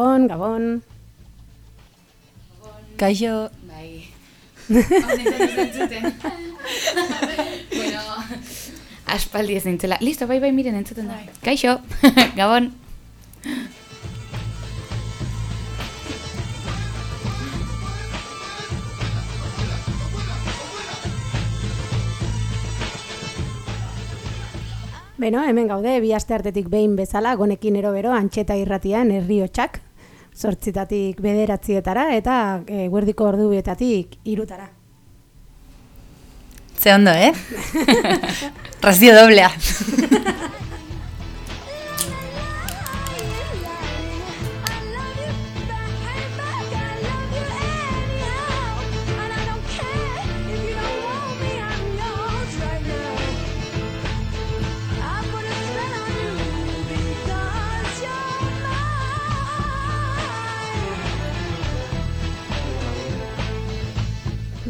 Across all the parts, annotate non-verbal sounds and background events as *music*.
Gabon, Gabon. Kaixo, Bai. Bueno, aspaldi ez nintzela. Listo, bai, bai, miren entzuten da. Kaixo, *laughs* gabon. Beno, hemen gaude, bi aste artetik behin bezala, gonekin erobero, antxeta irratian, herriotxak, sortzitatik bederatzietara, eta e, guerdiko ordubietatik irutara. ze ondo, eh? *laughs* Razio doblea. *laughs*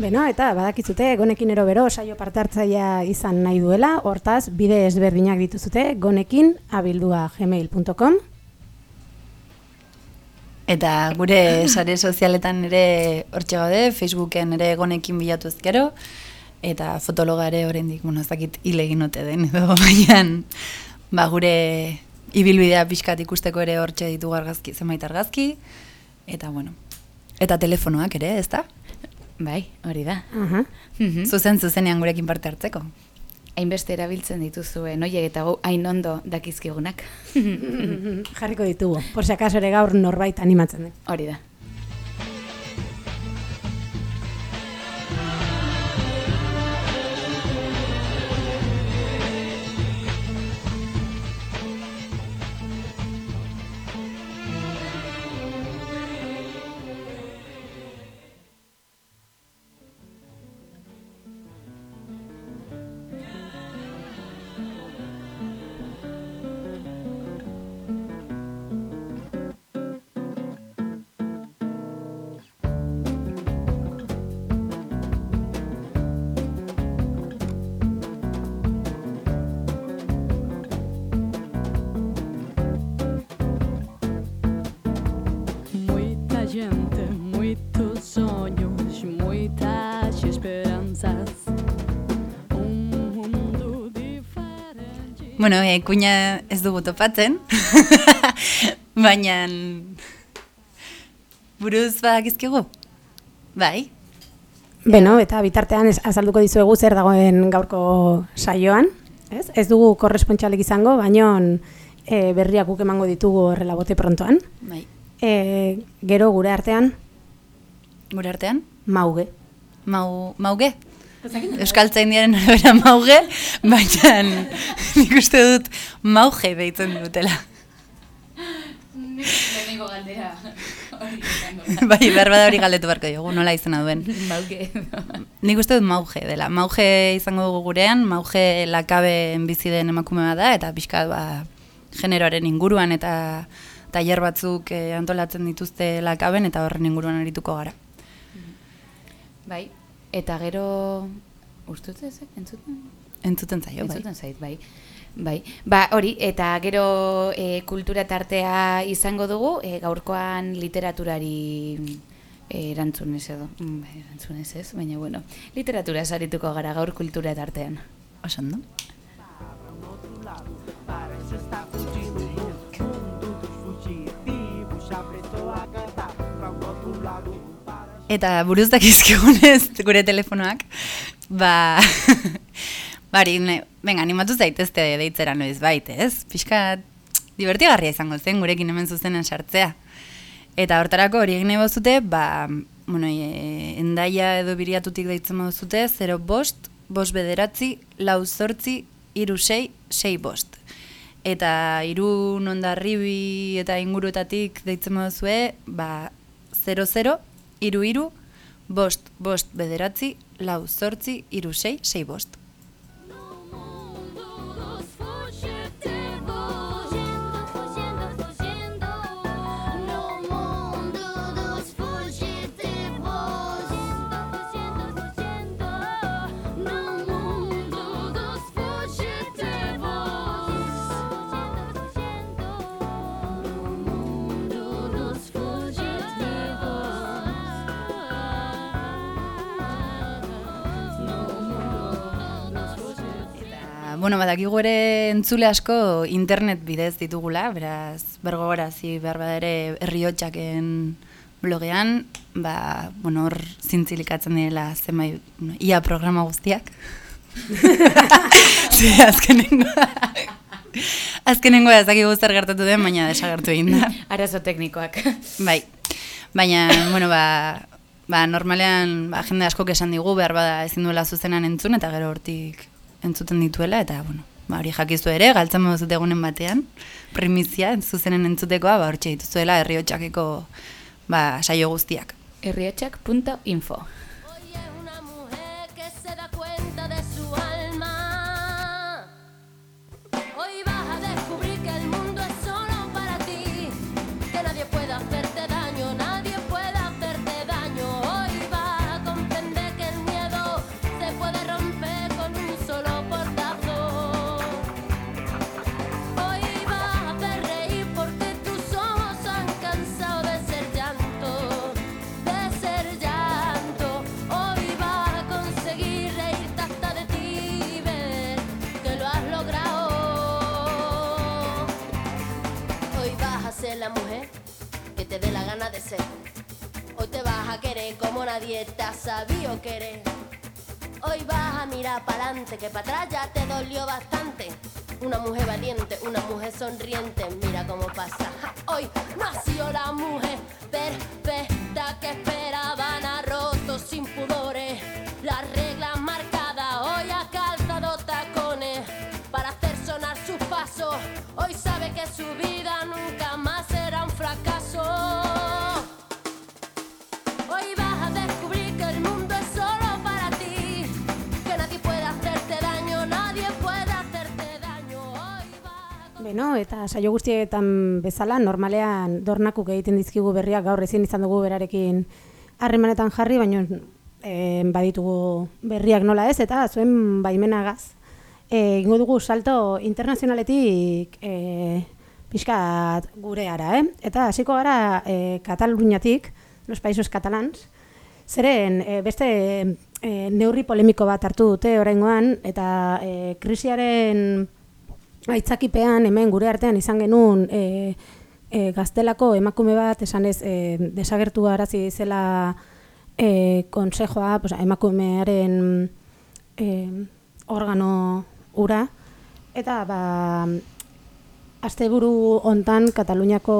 Beno, eta badakizute, gonekin erobero saio parte hartzailea izan nahi duela, hortaz, bide ezberdinak dituzute, gonekin abildua gmail.com. Eta gure *clears throat* sare sozialetan ere hortxe gaude, Facebooken ere gonekin bilatu ezkero, eta fotologa ere oraindik bueno, ez dakit hile egin ote den, edo *laughs* baina ba, gure ibilbidea pixkat ikusteko ere hortxe ditu argazki, zenbait argazki, eta bueno, eta telefonoak ere, ez da? Bai, hori da. Aha. Mhm. Zuzen zuzenean gurekin parte hartzeko. Hainbeste erabiltzen dituzue, noiek eta gu hain ondo dakizkigunak. *laughs* Jarriko ditugu, por si acaso ere gaur norbait animatzen den. Hori da. Bueno, e, kuña ez dugu topatzen, *laughs* baina buruz badakizkigu? Bai, Beno, eta bitartean ez, azalduko dizuegu zer dagoen gaurko saioan. Ez, ez dugu korrespontxalek izango, baino e, berriak guk emango ditugu horrela bote prontoan. bai. E, gero gure artean, Gure artean? mauge. Mau, mauge? Euskaltzaindiaren arabera mauge, baina nik uste dut mauge deitzen dutela. Lehenengo galdera bai, behar bada hori galdetu beharko diogu, nola izena duen. Bauke. Nik uste dut mauge dela. Mauge izango dugu gurean, mauge lakaben bizi den emakume bat da, eta pixka ba, generoaren inguruan eta tailer batzuk eh, antolatzen dituzte lakaben, eta horren inguruan arituko gara. Bai, eta gero... Ustut ez, eh? entzuten? Entzuten zaio, bai. Entzuten zait, bai. Bai, ba hori, eta gero e, kultura tartea izango dugu, e, gaurkoan literaturari erantzunez edo, mm, erantzunez ez, baina bueno, literatura sarituko gara gaur kultura tartean. Oso Eta buruz dakizkigunez *laughs* gure telefonoak, ba, *laughs* bari, ne, venga, animatu zaitezte deitzera noiz bait, ez? Pixka divertigarria izango zen gurekin hemen zuzenen sartzea. Eta hortarako hori egin bozute, ba, bueno, e, endaia edo biriatutik deitzen moduzute, 0 bost, bost bederatzi, lau zortzi, iru sei, sei bost. Eta iru nondarribi eta inguruetatik deitzen moduzue, ba, 00, iru iru, bost, bost bederatzi, lau zortzi, iru sei, sei bost. Bueno, badakigu ere entzule asko internet bidez ditugula, beraz, bergogorazi behar bada ere herriotxaken blogean, ba, bueno, hor zintzilikatzen direla zenbait, bueno, ia programa guztiak. *laughs* Ze, azkenengo. *laughs* azkenengo ez dakigu zer gertatu den, baina desagertu egin da. Arazo teknikoak. Bai, baina, bueno, ba, ba normalean ba, jende askok esan digu behar bada ezin duela zuzenan entzun, eta gero hortik entzuten dituela, eta, bueno, ba, hori jakizu ere, galtzen moduzut egunen batean, primizia, zuzenen entzutekoa, ba, hortxe dituzuela herriotxakeko ba, saio guztiak. Herriotxak.info sabido querer. Hoy vas a mirar para adelante, que para atrás ya te dolió bastante. Una mujer valiente, una mujer sonriente, mira cómo pasa. Hoy nació la mujer perfecta que esperaban a rotos sin pudores. Las reglas marcadas, hoy ha calzado tacones para hacer sonar sus pasos. Hoy sabe que su Beno, eta saio guztietan bezala, normalean dornakuk egiten dizkigu berriak gaur ezin izan dugu berarekin harremanetan jarri, baina e, baditugu berriak nola ez, eta zuen baimenagaz. E, dugu salto internazionaletik e, pixkat gureara, eh? Eta hasiko gara e, Kataluniatik, los países catalans, Zeren, e, beste e, neurri polemiko bat hartu dute oraingoan eta e, krisiaren aitzakipean hemen gure artean izan genuen e, e, gaztelako emakume bat esanez e, desagertu arazi zela e, konsejoa, pues, emakumearen e, organo ura eta ba, asteburu hontan Kataluniako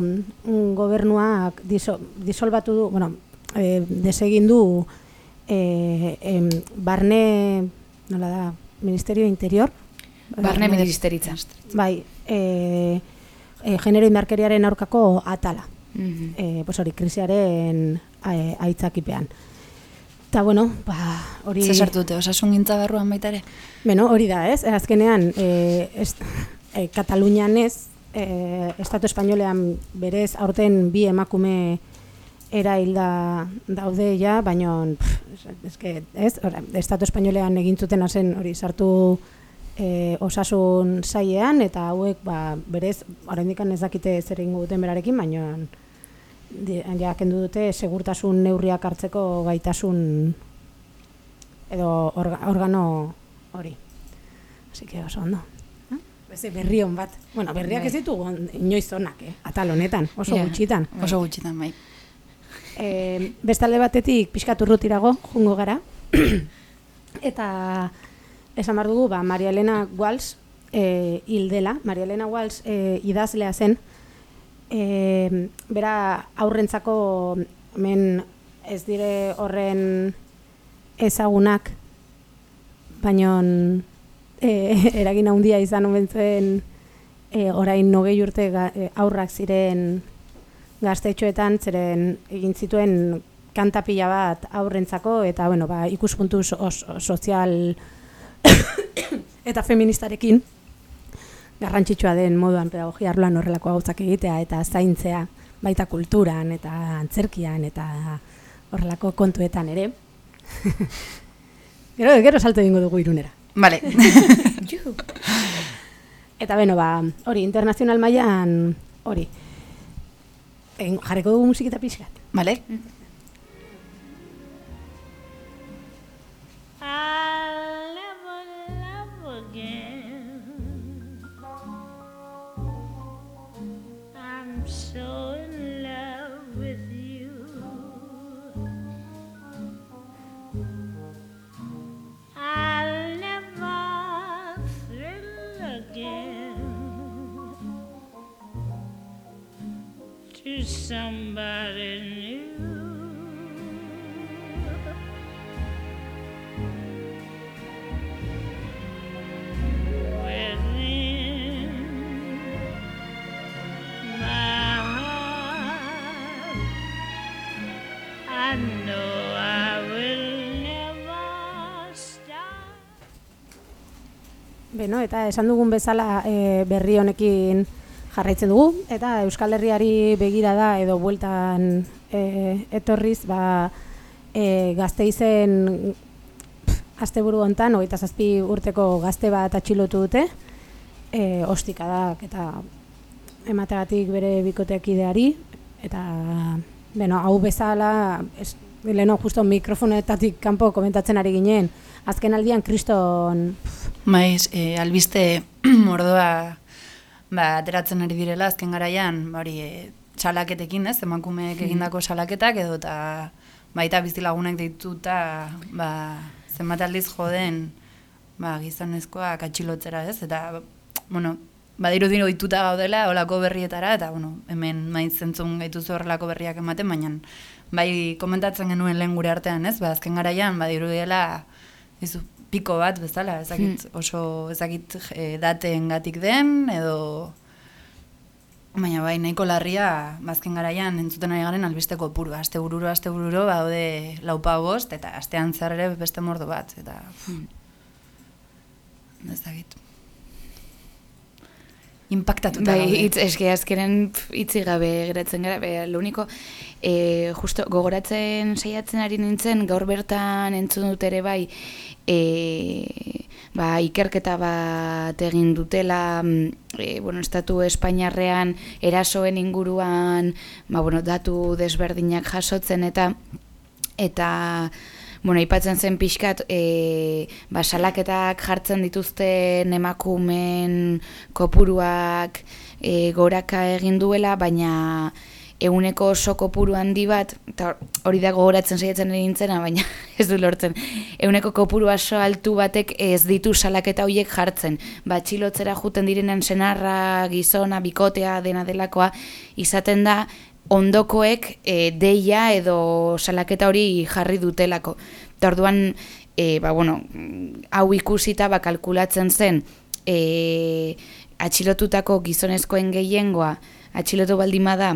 mm, gobernuak diso, disolbatu du, bueno, e, desegin du e, em, barne, nola da, Ministerio Interior? Barne ministeritza. Bai, e, e, genero indarkeriaren aurkako atala. Mhm. E, pues hori, krisiaren aitzakipean. Eta, bueno, ba, hori... Ze sartu dute, osasun gintza barruan baita ere? Beno, hori da, ez? Azkenean, e, ez, e, Katalunian ez, e, Estatu Espainolean berez aurten bi emakume erailda daude ja, baina ez, ez, ora, Estatu Espainolean egin zuten zen hori sartu e, osasun sailean eta hauek ba, berez oraindik ez dakite zer egingo duten berarekin, baina ja kendu dute segurtasun neurriak hartzeko gaitasun edo orga, organo hori. Así que oso ondo. Eh? Beste berri on bat. Bueno, berriak ez ditugu inoiz onak, eh? Atal honetan, oso Ja. gutxitan. Oso gutxitan, bai. E, bestalde batetik pixkat urrutirago jungo gara. *coughs* Eta esan behar dugu, ba, Maria Elena Walsh e, hil dela. Maria Elena Walsh e, idazlea zen. E, bera aurrentzako men ez dire horren ezagunak, baino e, *laughs* eragin handia izan omen zuen e, orain nogei urte ga, e, aurrak ziren gaztetxoetan, zeren egin zituen kanta pila bat aurrentzako, eta bueno, ba, ikuspuntu sozial *coughs* eta feministarekin garrantzitsua den moduan pedagogia arloan horrelako gauzak egitea eta zaintzea baita kulturan eta antzerkian eta horrelako kontuetan ere. *laughs* gero, gero salto egingo dugu irunera. Vale. *laughs* Eta beno, ba, hori, internazional mailan hori. Egin, jarriko dugu musiketa pixkat. vale. I'll somebody new. within my heart. I know. Beno, eta esan dugun bezala e, berri honekin jarraitzen dugu, eta Euskal Herriari begira da edo bueltan e, etorriz, ba, e, gazteizen pf, asteburu hontan, hogeita zazpi urteko gazte bat atxilotu dute, e, ostikadak eta emategatik bere bikotekideari, eta beno, hau bezala, ez, leheno justo mikrofonetatik kanpo komentatzen ari ginen, azken aldian kriston Maiz, e, albiste *clears throat* mordoa ba, ateratzen ari direla azken garaian, hori, e, txalaketekin, ez, emakumeek egindako salaketak edo eta baita bizilagunek deituta ba, zenbat aldiz joden ba, gizonezkoak atxilotzera, ez, eta, bueno, badiru dino dituta gaudela olako berrietara, eta, bueno, hemen maiz zentzun gaituzu horrelako berriak ematen, baina bai komentatzen genuen lehen gure artean, ez, ba, azken garaian, badiru dela, izu, piko bat bezala, ezakit oso ezakit e, dateen gatik den, edo baina bai nahiko larria bazken garaian entzuten ari garen albisteko puru, aste bururo, aste bururo, baude laupa bost, eta astean zer ere beste mordo bat, eta hmm. ezakit. Impactatuta Bai, hitz eske azkenen pf, hitzi gabe geratzen gara, be, lo único eh, justo gogoratzen saiatzen ari nintzen gaur bertan entzun dut ere bai e, ba, ikerketa bat egin dutela e, bueno, estatu Espainiarrean erasoen inguruan ba, bueno, datu desberdinak jasotzen eta eta bueno, aipatzen zen pixkat, e, ba, salaketak jartzen dituzten emakumen kopuruak e, goraka egin duela, baina euneko oso kopuru handi bat, eta hori da gogoratzen saiatzen ari nintzena, baina *laughs* ez du lortzen, euneko kopuru oso altu batek ez ditu salaketa horiek jartzen. Ba, txilotzera juten direnen senarra, gizona, bikotea, dena delakoa, izaten da, ondokoek e, deia edo salaketa hori jarri dutelako. Eta orduan, e, ba, bueno, hau ikusita ba, kalkulatzen zen e, atxilotutako gizonezkoen gehiengoa atxilotu baldima da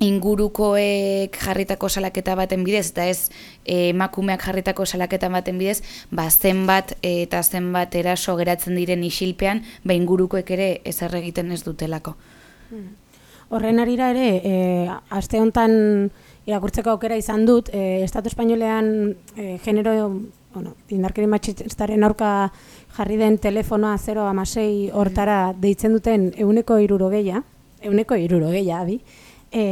ingurukoek jarritako salaketa baten bidez, eta ez e, emakumeak jarritako salaketa baten bidez, ba zenbat e, eta zenbat eraso geratzen diren isilpean, ba ingurukoek ere ezer egiten ez dutelako. Horren arira ere, e, aste honetan irakurtzeko aukera izan dut, e, Estatu Espainolean e, genero, bueno, indarkeri matxistaren aurka jarri den telefonoa 0 amasei hortara deitzen duten euneko irurogeia, euneko irurogeia, abi, e,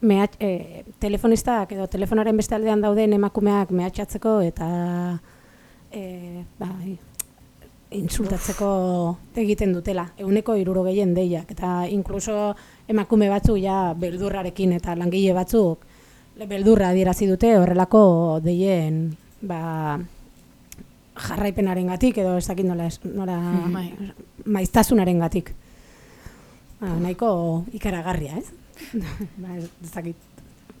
mehat, e, telefonistak edo telefonaren beste aldean dauden emakumeak mehatxatzeko eta e, bai, insultatzeko egiten dutela, euneko irurogehien deiak, eta inkluso emakume batzuk ja beldurrarekin eta langile batzuk beldurra adierazi dute horrelako deien ba, jarraipenaren gatik, edo ez dakit nola, nola Bai. maiztasunaren gatik. Ba, nahiko ikaragarria, ez? *laughs* ba, ez dakit.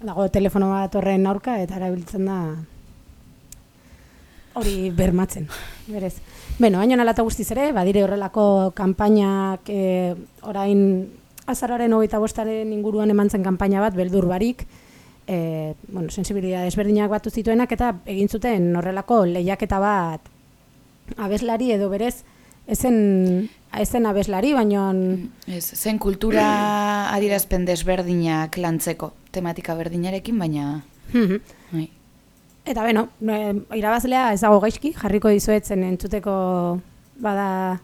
dago telefono bat horren aurka eta erabiltzen da hori bermatzen, berez. Beno, baina nalata guztiz ere, badire horrelako kanpainak e, orain azararen hogeita bostaren inguruan eman zen kanpaina bat, beldur barik, e, bueno, sensibilidad desberdinak batu zituenak eta egin zuten horrelako lehiaketa bat. Abeslari edo berez ezen, ezen abeslari, baino Ez, zen kultura adierazpen desberdinak lantzeko, tematika berdinarekin, baina... Bai. Eta beno, irabazlea ez dago gaizki, jarriko dizuetzen entzuteko bada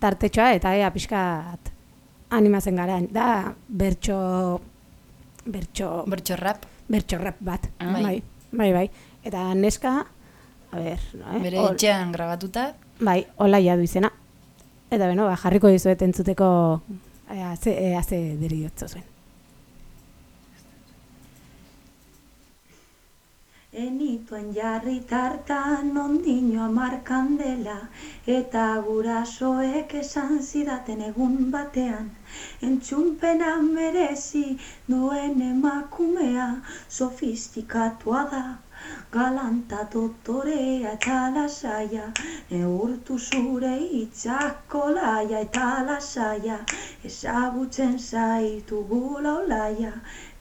tartetxoa eta ea pixkat animatzen gara. Da bertso, bertso, Bertxo rap, bertso rap bat. Ah. bai, bai, bai. Eta neska, a ber, no, eh? bere etxean grabatuta, bai, olaia du izena. Eta beno, ba, jarriko dizuet entzuteko ea, ze, ea ze deriotzo zuen. Enituen jarri tartan ondino amar kandela eta gurasoek esan zidaten egun batean. Entzunpena merezi duen emakumea sofistikatua da galanta dotorea eta lasaia. Neurtu zure hitzak kolaia eta lasaia ezagutzen zaitu gula olaia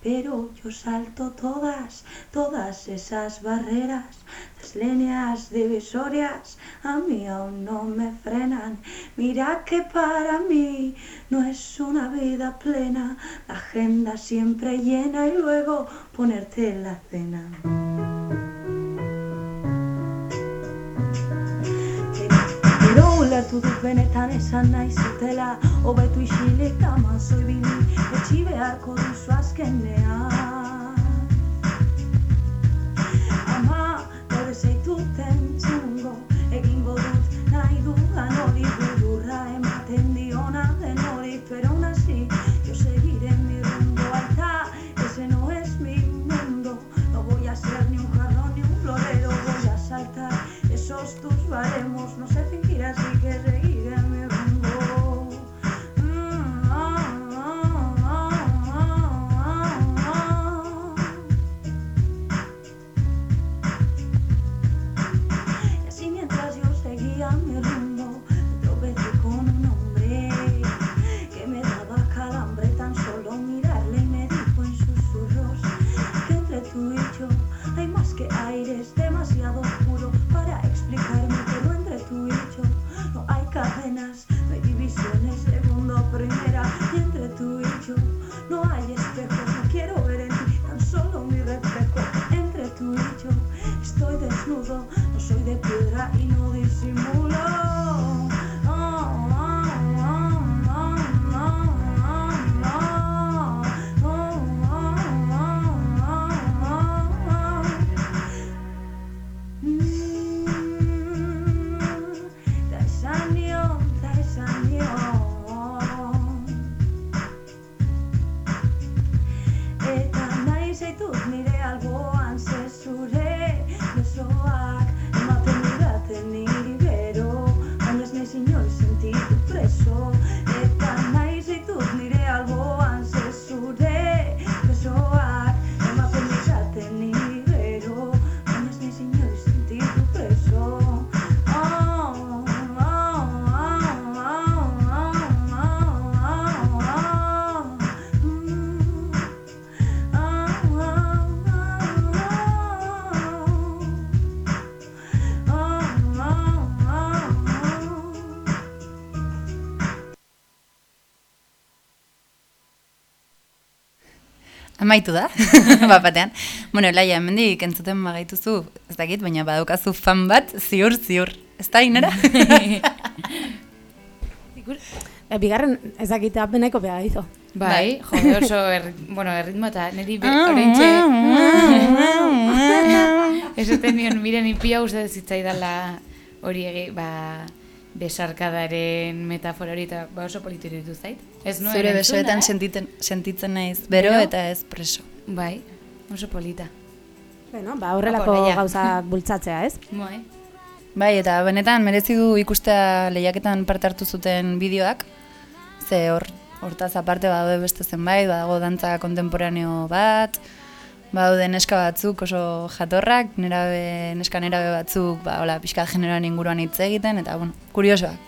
Pero yo salto todas, todas esas barreras, las líneas divisorias a mí aún no me frenan. Mira que para mí no es una vida plena, la agenda siempre llena y luego ponerte la cena. Ulertu dut benetan esan nahi zutela. Hobetu isilik ama zoibili Etxi beharko duzu azkenean. Ama, gaur ez zaituten txungo Egingo dut nahi dudan hori Budurra ematen soy de piedra y no disimulo. Amaitu da, *laughs* bat batean. Bueno, Laia, hemendik entzuten bagaituzu, ez dakit, baina badaukazu fan bat, ziur, ziur. Ez da, inera? E, *laughs* bigarren ez dakite apeneko bega dizo. Bai, jo, oso, er, bueno, erritmo eta niri be, Ah, orentxe... *laughs* Esaten nion, miren ipia uste zitzaidala hori egi, ba, besarkadaren metafora hori eta ba oso politu iruditu zait. Ez nuen Zure besoetan eh? sentitzen, sentitzen naiz, bero, Bero? eta ez preso. Bai, oso polita. Bueno, ba, horrelako Apo, Laia. gauzak *laughs* bultzatzea, ez? Bai. Bai, eta benetan merezi du ikustea lehiaketan parte hartu zuten bideoak, ze hor hortaz aparte badaude beste zenbait, badago dantza kontemporaneo bat, Badaude neska batzuk oso jatorrak, nerabe, neska nerabe batzuk, ba, hola, pixka generoan inguruan hitz egiten, eta, bueno, kuriosoak.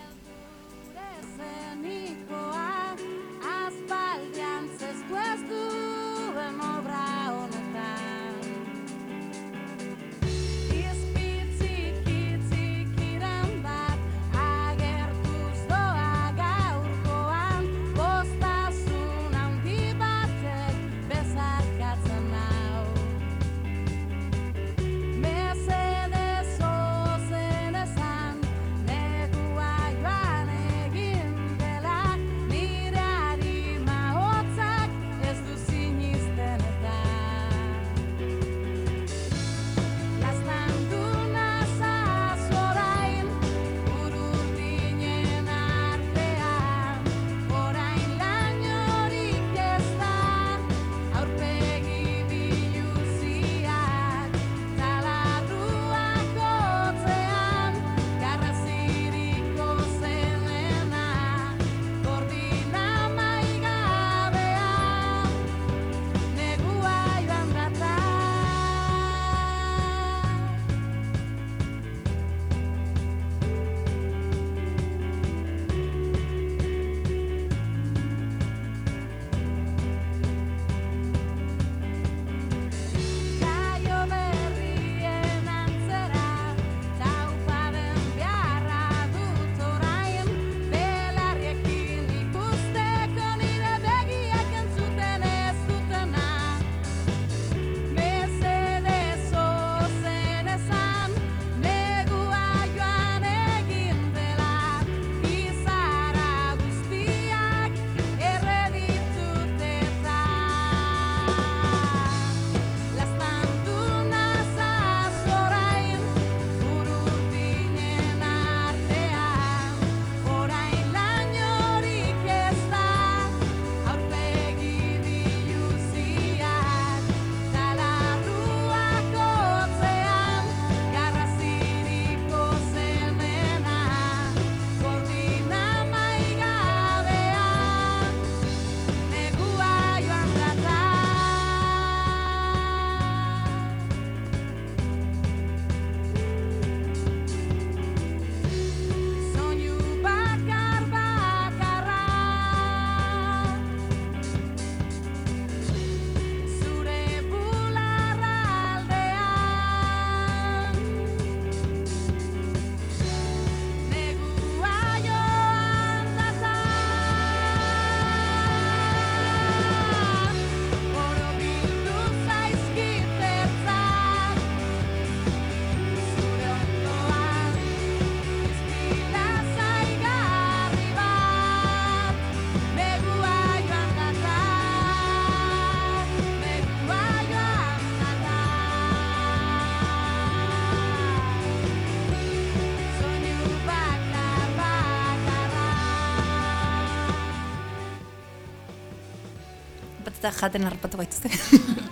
Batzuta jaten harrapatu gaituzte.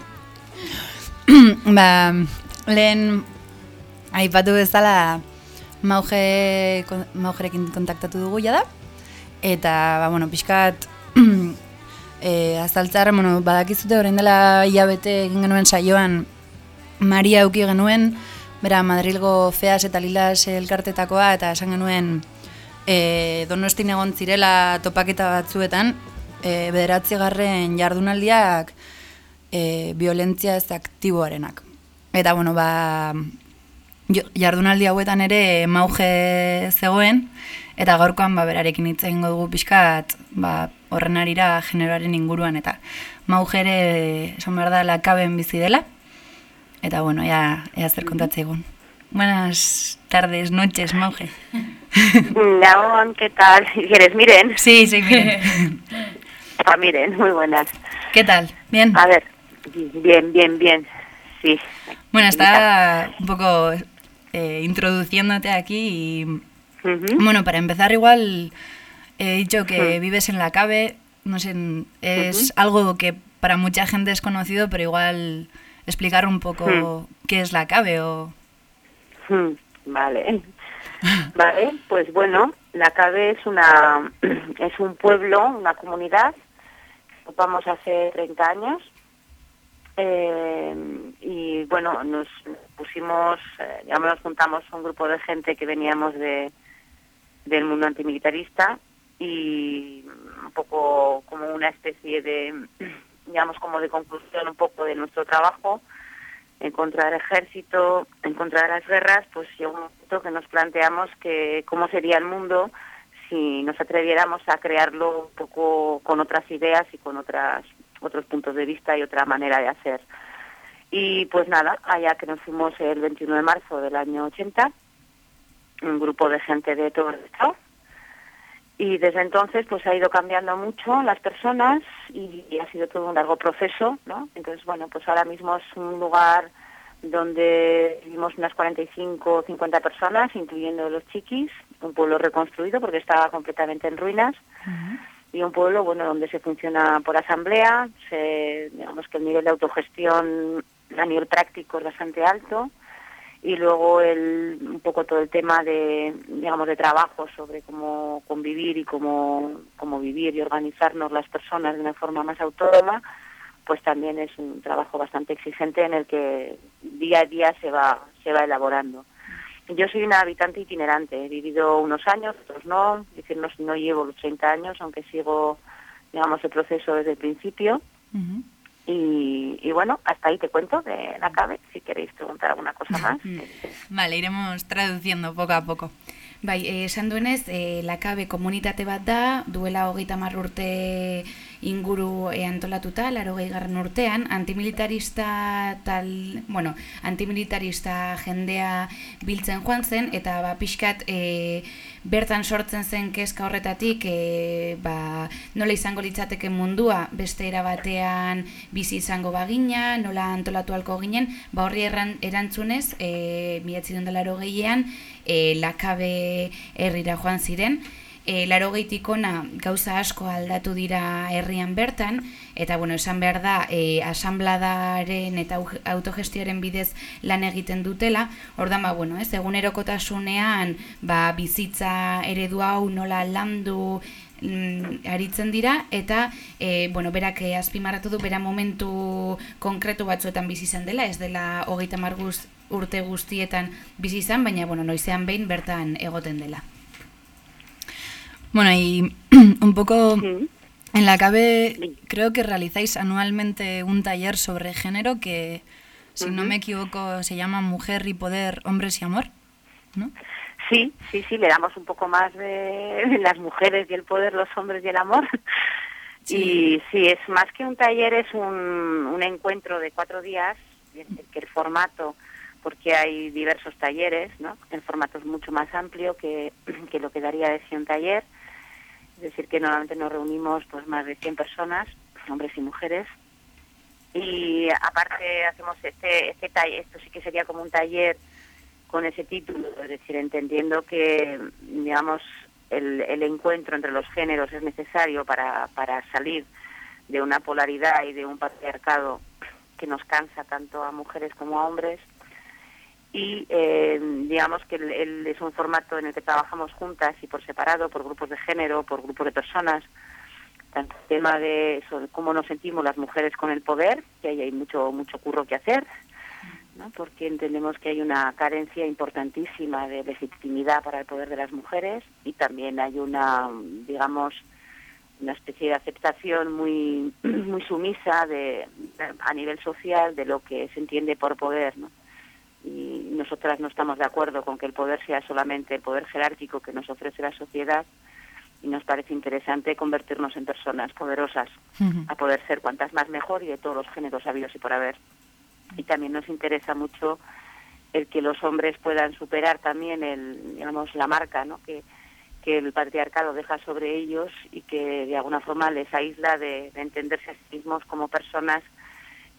*laughs* ba, lehen aipatu bezala mauge, maugerekin kontaktatu dugu jada. Eta, ba, bueno, pixkat e, *clears throat* azaltzar, bueno, badakizute orain dela hilabete egin genuen saioan Maria auki genuen, bera Madrilgo Feas eta Lilas elkartetakoa, eta esan genuen e, donostin egon zirela topaketa batzuetan, e, bederatzi garren jardunaldiak e, violentzia ez aktiboarenak. Eta, bueno, ba, jardunaldi hauetan ere mauge zegoen, eta gaurkoan ba, berarekin hitz egingo dugu pixkat ba, horren arira generoaren inguruan, eta mauge ere, esan behar da, lakaben bizi dela, eta bueno, ea, ea zer kontatzea egun. Buenas tardes, noches, mauge. *laughs* León, ¿qué tal? Si quieres, miren. Sí, sí, miren. *laughs* Ah, miren, *laughs* muy buenas. ¿Qué tal? ¿Bien? A ver, bien, bien, bien. Sí. Bueno, está un poco eh, introduciéndote aquí y, bueno, para empezar igual he dicho que vives en la CABE, no sé, es algo que para mucha gente es conocido, pero igual explicar un poco qué es la CABE o... Vale. *laughs* Vale, pues bueno, la CABE es una *clears throat* es un pueblo, una comunidad ocupamos hace 30 años Eh, y bueno, nos pusimos, eh, digamos, nos juntamos un grupo de gente que veníamos de del mundo antimilitarista y un poco como una especie de, *clears throat* digamos, como de conclusión un poco de nuestro trabajo en contra del ejército, en contra de las guerras, pues llegó un momento que nos planteamos que cómo sería el mundo si nos atreviéramos a crearlo un poco con otras ideas y con otras otros puntos de vista y otra manera de hacer. Y pues nada, allá que nos fuimos el 21 de marzo del año 80, un grupo de gente de todo el estado, y desde entonces pues ha ido cambiando mucho las personas y, y ha sido todo un largo proceso, ¿no? Entonces, bueno, pues ahora mismo es un lugar donde vivimos unas 45 o 50 personas, incluyendo los chiquis, un pueblo reconstruido porque estaba completamente en ruinas y un pueblo bueno donde se funciona por asamblea, se, digamos que el nivel de autogestión a nivel práctico es bastante alto y luego el, un poco todo el tema de digamos de trabajo sobre cómo convivir y cómo, cómo vivir y organizarnos las personas de una forma más autónoma pues también es un trabajo bastante exigente en el que día a día se va se va elaborando yo soy una habitante itinerante he vivido unos años otros no es decir no, no llevo los 30 años aunque sigo digamos el proceso desde el principio y, y bueno, hasta ahí te cuento de la CABE, si queréis preguntar alguna cosa *laughs* más. Vale, iremos traduciendo poco a poco. Bai, eh, esan duenez, eh, lakabe komunitate bat da, duela hogeita urte inguru eh, antolatuta, laro garren urtean, antimilitarista tal, bueno, antimilitarista jendea biltzen joan zen, eta ba, pixkat eh, bertan sortzen zen kezka horretatik, eh, ba, nola izango litzateke mundua beste era batean bizi izango bagina, nola antolatu halko ginen, ba horri erran, erantzunez, eh, miratzi dela gehiean, e, lakabe herrira joan ziren. E, laro gauza asko aldatu dira herrian bertan, eta bueno, esan behar da, e, asambladaren eta au- autogestioaren bidez lan egiten dutela, ordan ba, bueno, ez, egunerokotasunean ba, bizitza eredu hau nola landu mm, aritzen dira eta e, bueno, berak e, azpimarratu du bera momentu konkretu batzuetan bizi izan dela, ez dela hogeita hamar guz- urte guztietan bizi izan, baina bueno, noizean behin bertan egoten dela. Bueno, y *clears throat* un poco Sí. En la CABE creo que realizáis anualmente un taller sobre género que, si no me equivoco, se llama Mujer y Poder, Hombres y Amor, ¿no? Sí, sí, sí, le damos un poco más de, las mujeres y el poder, los hombres y el amor. Y sí, es más que un taller, es un, un encuentro de cuatro días, que el formato, porque hay diversos talleres, ¿no? El formato es mucho más amplio que, que lo que daría de sí un taller. Es decir, que normalmente nos reunimos pues más de 100 personas, hombres y mujeres, y aparte hacemos este, este taller, esto sí que sería como un taller con ese título, es decir, entendiendo que, digamos, el, el encuentro entre los géneros es necesario para, para salir de una polaridad y de un patriarcado que nos cansa tanto a mujeres como a hombres. Y eh, digamos que el- es un formato en el que trabajamos juntas y por separado, por grupos de género, por grupos de personas, tanto el tema de cómo nos sentimos las mujeres con el poder, que ahí hay mucho mucho curro que hacer, ¿no? porque entendemos que hay una carencia importantísima de legitimidad para el poder de las mujeres y también hay una, digamos, una especie de aceptación muy *clears throat* muy sumisa de- a nivel social de lo que se entiende por poder, ¿no? Y nosotras no estamos de acuerdo con que el poder sea solamente el poder jerárquico que nos ofrece la sociedad y nos parece interesante convertirnos en personas poderosas a poder ser cuantas más mejor y de todos los géneros habidos y por haber. Y también nos interesa mucho el que los hombres puedan superar también el, digamos, la marca ¿no? que, que el patriarcado deja sobre ellos y que de alguna forma les aísla de, de entenderse a sí mismos como personas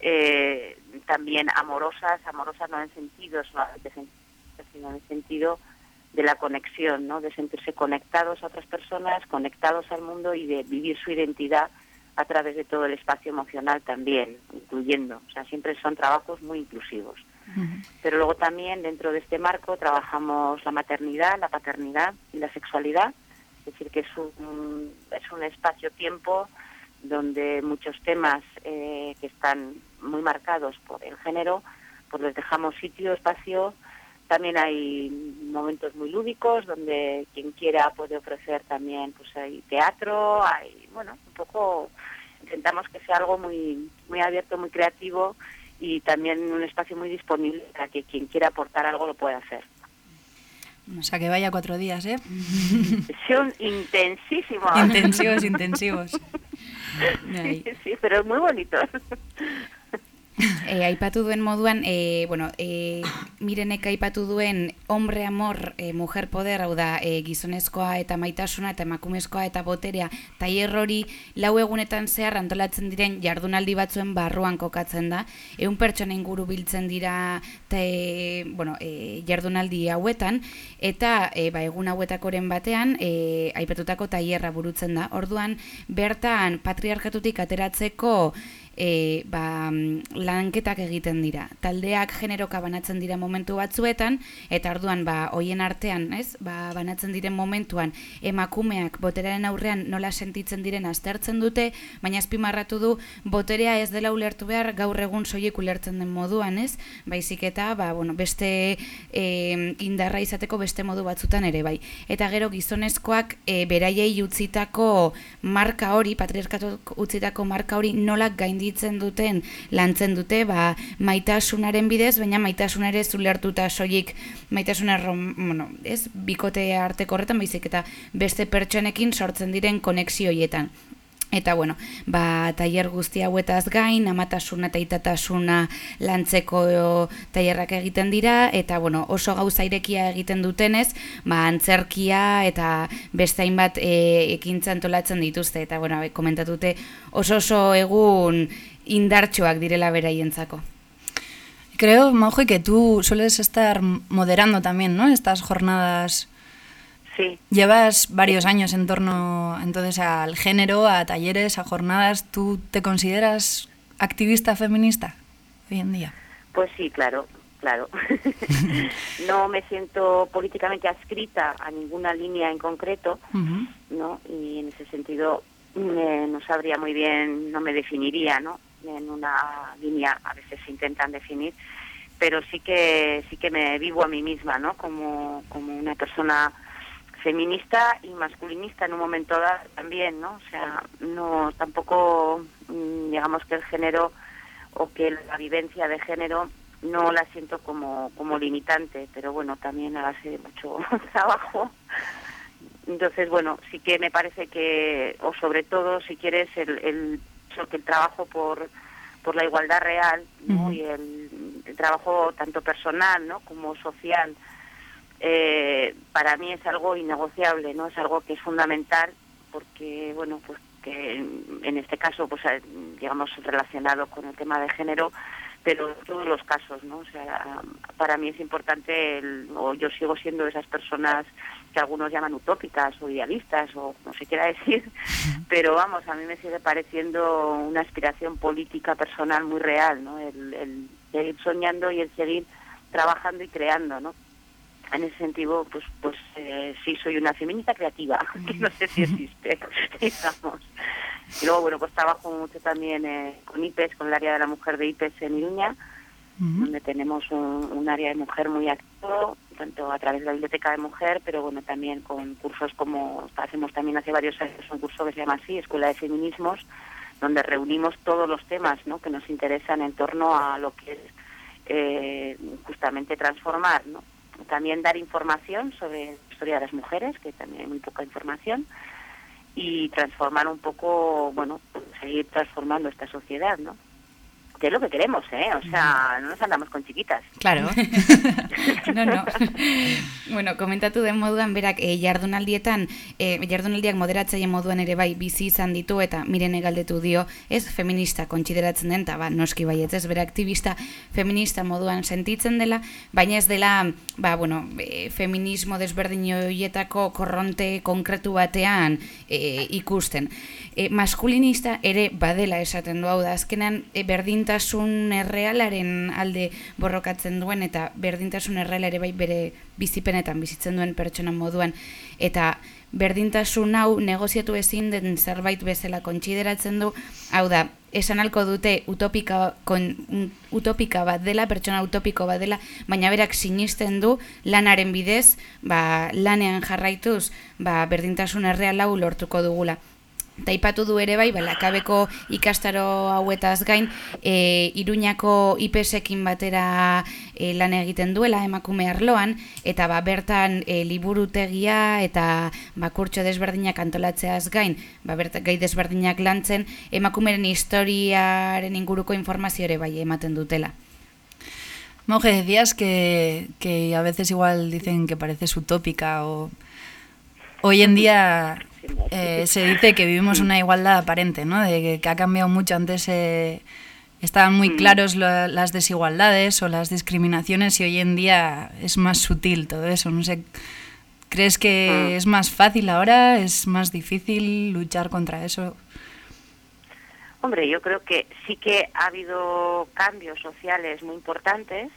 eh, también amorosas, amorosas no en sentido solamente sino en el sentido de la conexión, ¿no? de sentirse conectados a otras personas, conectados al mundo y de vivir su identidad a través de todo el espacio emocional también, incluyendo. O sea, siempre son trabajos muy inclusivos. Pero luego también dentro de este marco trabajamos la maternidad, la paternidad y la sexualidad. Es decir, que es un, es un espacio-tiempo donde muchos temas eh, que están muy marcados por el género, pues les dejamos sitio, espacio. También hay momentos muy lúdicos donde quien quiera puede ofrecer también, pues hay teatro, hay, bueno, un poco intentamos que sea algo muy, muy abierto, muy creativo y también un espacio muy disponible para que quien quiera aportar algo lo pueda hacer. O sea, que vaya cuatro días, ¿eh? Son intensísimos. intensivos, intensivos. *laughs* Sí, sí, pero muy bonitos. E, aipatu duen moduan, e, bueno, e, mirenek aipatu duen hombre amor, e, mujer poder, hau da, e, gizonezkoa eta maitasuna eta emakumezkoa eta boterea, tailer hori lau egunetan zehar antolatzen diren jardunaldi batzuen barruan kokatzen da. Eun pertsona inguru biltzen dira te, bueno, e, jardunaldi hauetan, eta e, ba, egun hauetakoren batean e, aipatutako tailerra burutzen da. Orduan, bertan patriarkatutik ateratzeko e, ba, mm, lanketak egiten dira. Taldeak generoka banatzen dira momentu batzuetan, eta orduan ba, hoien artean, ez? Ba, banatzen diren momentuan, emakumeak boteraren aurrean nola sentitzen diren aztertzen dute, baina azpimarratu du boterea ez dela ulertu behar gaur egun soilik ulertzen den moduan, ez? Baizik eta, ba, bueno, beste e, indarra izateko beste modu batzutan ere, bai. Eta gero gizonezkoak e, beraiei utzitako marka hori, patriarkatuk utzitako marka hori nola gainditzen duten, lantzen dute, ba, maitasunaren bidez, baina maitasun ere zulertuta soilik maitasuna bueno, ez, bikote arteko horretan baizik eta beste pertsonekin sortzen diren konexioietan. Eta bueno, ba, tailer guzti hauetaz gain, amatasuna eta itatasuna lantzeko tailerrak egiten dira, eta bueno, oso gauza irekia egiten dutenez, ba, antzerkia eta beste hainbat e, ekintza antolatzen dituzte, eta bueno, komentatute oso oso egun indartxoak direla beraientzako. Creo, Majo, que tú sueles estar moderando también, ¿no? Estas jornadas. Sí, Llevas varios años en torno entonces al género, a talleres, a jornadas. ¿Tú te consideras activista feminista hoy en día? pues sí, claro, claro. *laughs* no me siento políticamente adscrita a ninguna línea en concreto. ¿no? Y en ese sentido me- no sabría muy bien, no me definiría, ¿no? En una línea, a veces se intentan definir, pero sí que sí que me vivo a mí misma, ¿no? Como, como una persona feminista y masculinista en un momento dado también, ¿no? O sea, no tampoco mm, digamos que el género o que la vivencia de género no la siento como, como limitante, pero bueno, también a base de mucho *laughs* trabajo. Entonces, bueno, sí que me parece que, o sobre todo, si quieres, el, el, el trabajo por, por la igualdad real y el, el trabajo tanto personal ¿no? como social, eh, para mí es algo innegociable, ¿no? Es algo que es fundamental porque, bueno, pues que en- este caso, pues eh, digamos relacionado con el tema de género, pero en todos los casos, ¿no? O sea, para mí es importante, el- o yo sigo siendo de esas personas que algunos llaman utópicas o idealistas o como se quiera decir, pero vamos, a mí me sigue pareciendo una aspiración política personal muy real, ¿no? El, el seguir soñando y el seguir trabajando y creando, ¿no? En ese sentido, pues, pues eh, sí soy una feminista creativa, *laughs* que no sé si existe, *laughs* digamos. Y luego, bueno, pues trabajo mucho también eh, con IPES, con el área de la mujer de IPES en Iruña, donde tenemos un, un área de mujer muy activo, tanto a través de la biblioteca de mujer, pero bueno, también con cursos como hacemos también hace varios años un curso que se llama así, Escuela de Feminismos, donde reunimos todos los temas ¿no? que nos interesan en torno a lo que es eh, justamente transformar, ¿no? También dar información sobre la historia de las mujeres, que también hay muy poca información, y transformar un poco, bueno, pues, seguir transformando esta sociedad, ¿no? Que es lo que queremos, ¿eh? O sea, no nos andamos con chiquitas. Claro. *laughs* no, no. bueno, komentatu den moduan berak e, jardunaldietan, e, jardunaldiak moderatzaile moduan ere bai bizi izan ditu eta mirene galdetu dio, ez feminista kontsideratzen den, eta ba, noski baietz ez bere aktivista feminista moduan sentitzen dela, baina ez dela, ba, bueno, e, feminismo desberdin horietako korronte konkretu batean e, ikusten. E, maskulinista ere badela esaten du hau da, azkenan e, berdintasun errealaren alde borrokatzen duen eta berdintasun erreala ere bai bere bizipenetan bizitzen duen pertsona moduan eta berdintasun hau negoziatu ezin den zerbait bezala kontsideratzen du, hau da, esan alko dute utopika, kon, utopika bat dela, pertsona utopiko bat dela, baina berak sinisten du lanaren bidez, ba, lanean jarraituz, ba, berdintasun erreal hau lortuko dugula. Taipatu du ere bai, balakabeko ikastaro hauetaz gain, e, Iruñako IPSekin batera e, lan egiten duela emakume arloan, eta ba, bertan e, liburutegia eta ba, kurtso desberdinak antolatzeaz gain, ba, berta, gai desberdinak lantzen, emakumeren historiaren inguruko informazio ere bai ematen dutela. Monje, decías que, que a veces igual dicen que pareces utópica o... Hoy en día eh, se dice que vivimos una igualdad aparente, ¿no? De que, que ha cambiado mucho. Antes eh, estaban muy claros lo- las desigualdades o las discriminaciones y hoy en día es más sutil todo eso. No sé, ¿crees que es más fácil ahora? ¿Es más difícil luchar contra eso? Hombre, yo creo que sí que ha habido cambios sociales muy importantes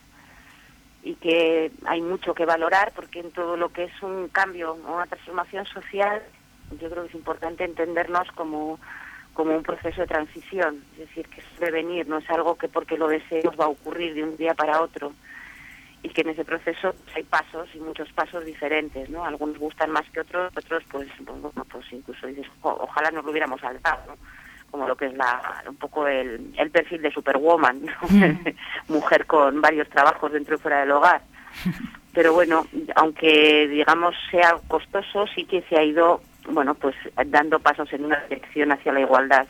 y que hay mucho que valorar porque en todo lo que es un cambio o una transformación social, yo creo que es importante entendernos como, como un proceso de transición, es decir, que es devenir, no es algo que porque lo deseemos va a ocurrir de un día para otro y que en ese proceso pues, hay pasos y muchos pasos diferentes, ¿no? Algunos gustan más que otros, otros pues, bueno, pues incluso dices, "Jo, ojalá nos lo hubiéramos saltado, ¿no? como lo que es la un poco el, el perfil de Superwoman, ¿no? *laughs* mujer con varios trabajos dentro y fuera del hogar. *laughs* Pero bueno, aunque digamos sea costoso, sí que se ha ido, bueno, pues dando pasos en una dirección hacia la igualdad.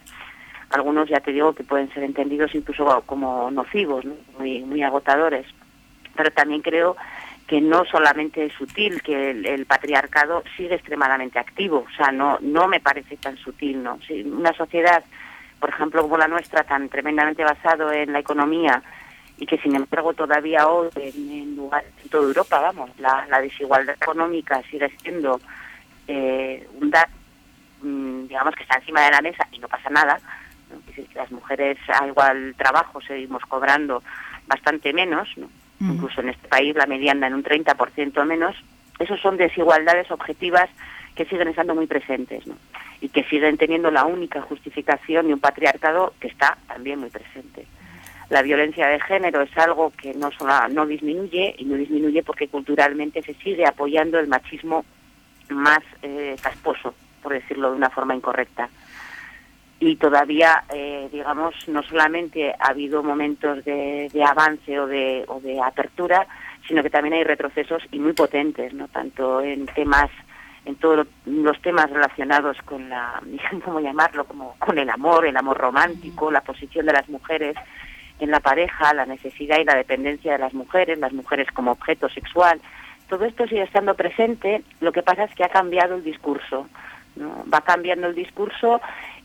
Algunos ya te digo que pueden ser entendidos incluso como nocivos, ¿no? muy, muy agotadores. Pero también creo que no solamente es sutil, que el, patriarcado sigue extremadamente activo. O sea, no, no me parece tan sutil, ¿no? Si una sociedad, por ejemplo, como la nuestra, tan tremendamente basado en la economía y que, sin embargo, todavía hoy, en, en lugares en toda Europa, vamos, la desigualdad económica sigue siendo eh, un dato, mm, digamos, que está encima de la mesa y no pasa nada. ¿no? Es decir, que las mujeres a igual trabajo seguimos cobrando bastante menos, ¿no? incluso en este país la mediana en un 30% menos, esos son desigualdades objetivas que siguen estando muy presentes ¿no? y que siguen teniendo la única justificación de un patriarcado que está también muy presente. La violencia de género es algo que no, solo, no disminuye y no disminuye porque culturalmente se sigue apoyando el machismo más eh, casposo, por decirlo de una forma incorrecta y todavía, eh, digamos, no solamente ha habido momentos de, avance o de, o de apertura, sino que también hay retrocesos y muy potentes, no tanto en temas, en todos los temas relacionados con la, *laughs* ¿cómo llamarlo? Como con el amor, el amor romántico, la posición de las mujeres en la pareja, la necesidad y la dependencia de las mujeres, las mujeres como objeto sexual. Todo esto sigue estando presente, lo que pasa es que ha cambiado el discurso. ¿no? Va cambiando el discurso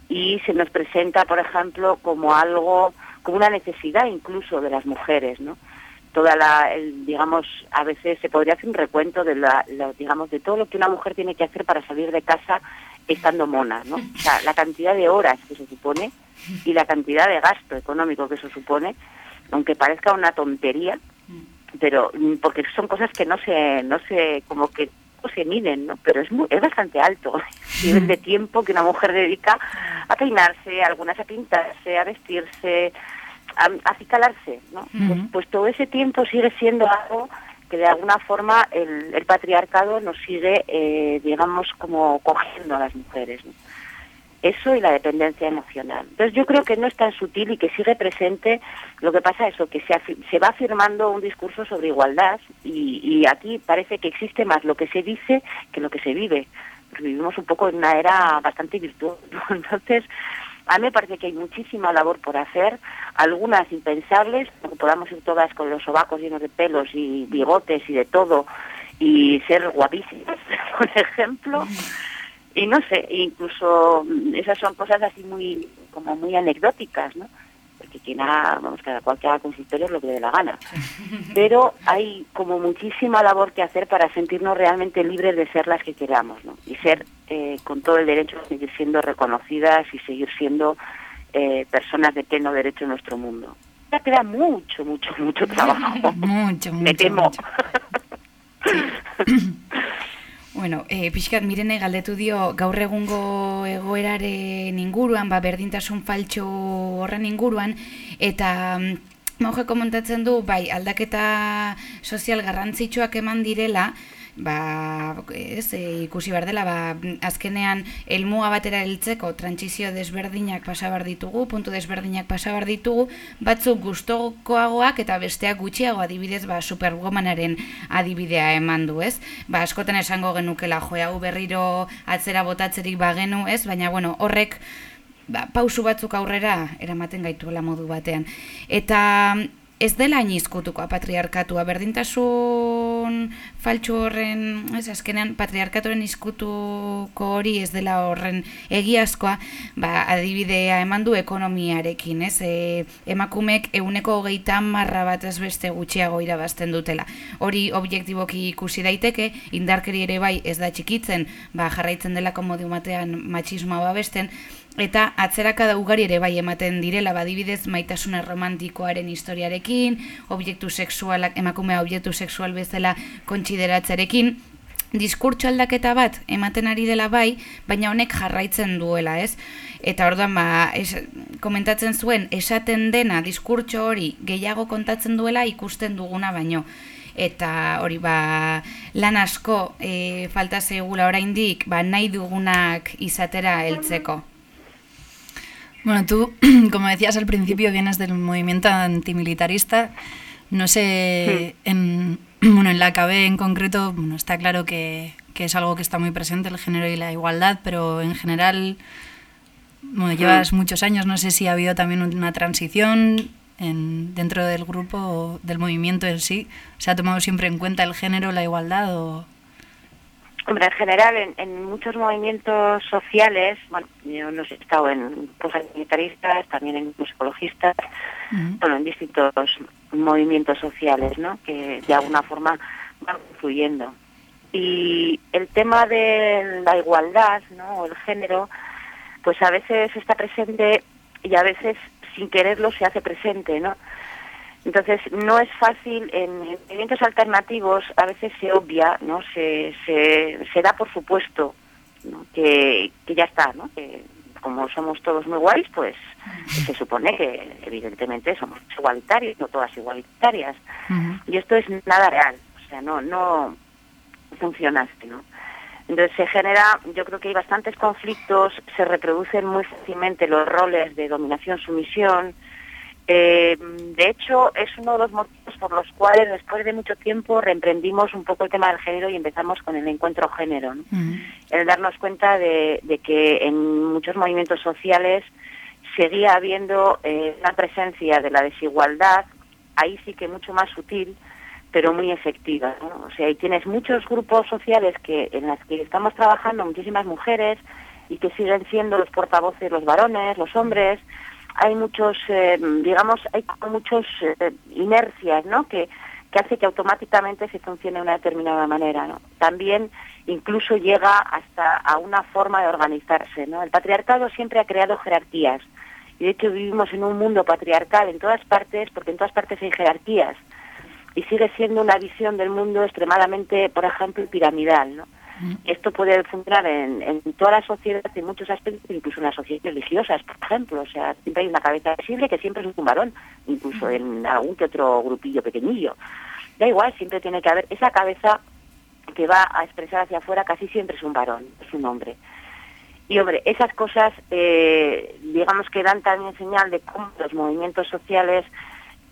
y se nos presenta, por ejemplo, como algo, como una necesidad incluso de las mujeres, ¿no? Toda la, el, digamos, a veces se podría hacer un recuento de la, digamos, de todo lo que una mujer tiene que hacer para salir de casa estando mona, ¿no? O sea, la cantidad de horas que se supone y la cantidad de gasto económico que eso supone, aunque parezca una tontería, pero mm, porque son cosas que no se, no se, como que no se miden, ¿no? Pero es, muy, es bastante alto *laughs* el nivel de tiempo que una mujer dedica a peinarse, algunas a pintarse, a vestirse, a, acicalarse, ¿no? pues, pues todo ese tiempo sigue siendo algo que de alguna forma el, el patriarcado nos sigue, eh, digamos, como cogiendo a las mujeres. ¿no? Eso y la dependencia emocional. Entonces yo creo que no es tan sutil y que sigue presente. Lo que pasa es que se, se va afirmando un discurso sobre igualdad y, y aquí parece que existe más lo que se dice que lo que se vive. Porque vivimos un poco en una era bastante virtual. *laughs* ¿no? Entonces, a mí me parece que hay muchísima labor por hacer, algunas impensables, que podamos ir todas con los sobacos llenos de pelos y bigotes y de todo, y ser guapísimas, *laughs* por ejemplo. Y no sé, incluso mm, esas son cosas así muy, como muy anecdóticas, ¿no? Porque quien haga, vamos, cada cual que haga con su historia es lo que le dé la gana. *laughs* Pero hay como muchísima labor que hacer para sentirnos realmente libres de ser las que queramos, ¿no? Y ser eh, con todo el derecho a seguir siendo reconocidas y seguir siendo eh, personas de pleno derecho en nuestro mundo. Ya queda mucho, mucho, mucho *laughs* trabajo. Mucho, mucho. Me temo. mucho. *laughs* *clears throat* *clears throat* Bueno, e, pixkat mirene galdetu dio gaur egungo egoeraren inguruan, ba, berdintasun faltxo horren inguruan, eta mm, Monje komentatzen du, bai, aldaketa sozial garrantzitsuak eman direla, ba, ez, e, ikusi behar dela, ba, azkenean elmuga batera heltzeko trantsizio desberdinak pasa behar ditugu, puntu desberdinak pasa behar ditugu, batzuk gustokoagoak eta besteak gutxiago adibidez, ba, superwomanaren adibidea eman du, ez? Ba, askotan esango genukela, jo, hau berriro atzera botatzerik bagenu, ez? Baina, bueno, horrek ba, pausu batzuk aurrera eramaten gaituela modu batean. Eta ez dela hain izkutukoa patriarkatua, berdintasun faltsu horren, ez, azkenean patriarkatuaren izkutuko hori ez dela horren egiazkoa, ba, adibidea eman du ekonomiarekin, ez, e, emakumek euneko hogeita marra bat ez beste gutxiago irabazten dutela. Hori objektiboki ikusi daiteke, indarkeri ere bai ez da txikitzen, ba, jarraitzen dela komodu batean matxismoa babesten, eta atzerakada ugari ere bai ematen direla badibidez maitasuna romantikoaren historiarekin, objektu sexualak emakumea objektu sexual bezala kontsideratzearekin, diskurtso aldaketa bat ematen ari dela bai, baina honek jarraitzen duela, ez? Eta orduan ba, es, komentatzen zuen esaten dena diskurtso hori gehiago kontatzen duela ikusten duguna baino eta hori ba, lan asko e, falta zegula oraindik ba, nahi dugunak izatera heltzeko. Bueno, tú, *clears throat* como decías al principio, vienes del movimiento antimilitarista. No sé, en, *clears throat* bueno, en la KB en concreto, bueno, está claro que, que es algo que está muy presente, el género y la igualdad, pero en general, bueno, llevas muchos años, no sé si ha habido también una transición en, dentro del grupo, o del movimiento en sí. ¿Se ha tomado siempre en cuenta el género, la igualdad o...? Hombre, en general, en, en muchos movimientos sociales, bueno, yo no sé, he estado en cosas militaristas, también en ecologistas, bueno, en distintos movimientos sociales, ¿no? Que de alguna forma van influyendo. Y el tema de la igualdad, ¿no? O el género, pues a veces está presente y a veces sin quererlo se hace presente, ¿no? Entonces, no es fácil, en en movimientos alternativos a veces se obvia, ¿no? Se, se, se da por supuesto ¿no? que, que ya está, ¿no? Que como somos todos muy guays, pues se supone que evidentemente somos igualitarios, no todas igualitarias. Y esto es nada real, o sea, no, no funciona así, ¿no? Entonces se genera, yo creo que hay bastantes conflictos, se reproducen muy fácilmente los roles de dominación-sumisión, eh, de hecho, es uno de los motivos por los cuales después de mucho tiempo reemprendimos un poco el tema del género y empezamos con el encuentro género. ¿no? El darnos cuenta de, de que en muchos movimientos sociales seguía habiendo eh, una presencia de la desigualdad, ahí sí que mucho más sutil, pero muy efectiva. ¿no? O sea, y tienes muchos grupos sociales que en las que estamos trabajando muchísimas mujeres y que siguen siendo los portavoces los varones, los hombres, hay muchos, eh, digamos, hay muchos eh, inercias, ¿no? Que, que hace que automáticamente se funcione de una determinada manera, ¿no? También incluso llega hasta a una forma de organizarse, ¿no? El patriarcado siempre ha creado jerarquías y de hecho vivimos en un mundo patriarcal en todas partes porque en todas partes hay jerarquías y sigue siendo una visión del mundo extremadamente, por ejemplo, piramidal, ¿no? Esto puede funcionar en, en toda la sociedad, en muchos aspectos, incluso en las sociedades religiosas, por ejemplo. O sea, siempre hay una cabeza visible que siempre es un varón, incluso en algún que otro grupillo pequeñillo. Da igual, siempre tiene que haber esa cabeza que va a expresar hacia afuera, casi siempre es un varón, es un hombre. Y hombre, esas cosas, eh, digamos que dan también señal de cómo los movimientos sociales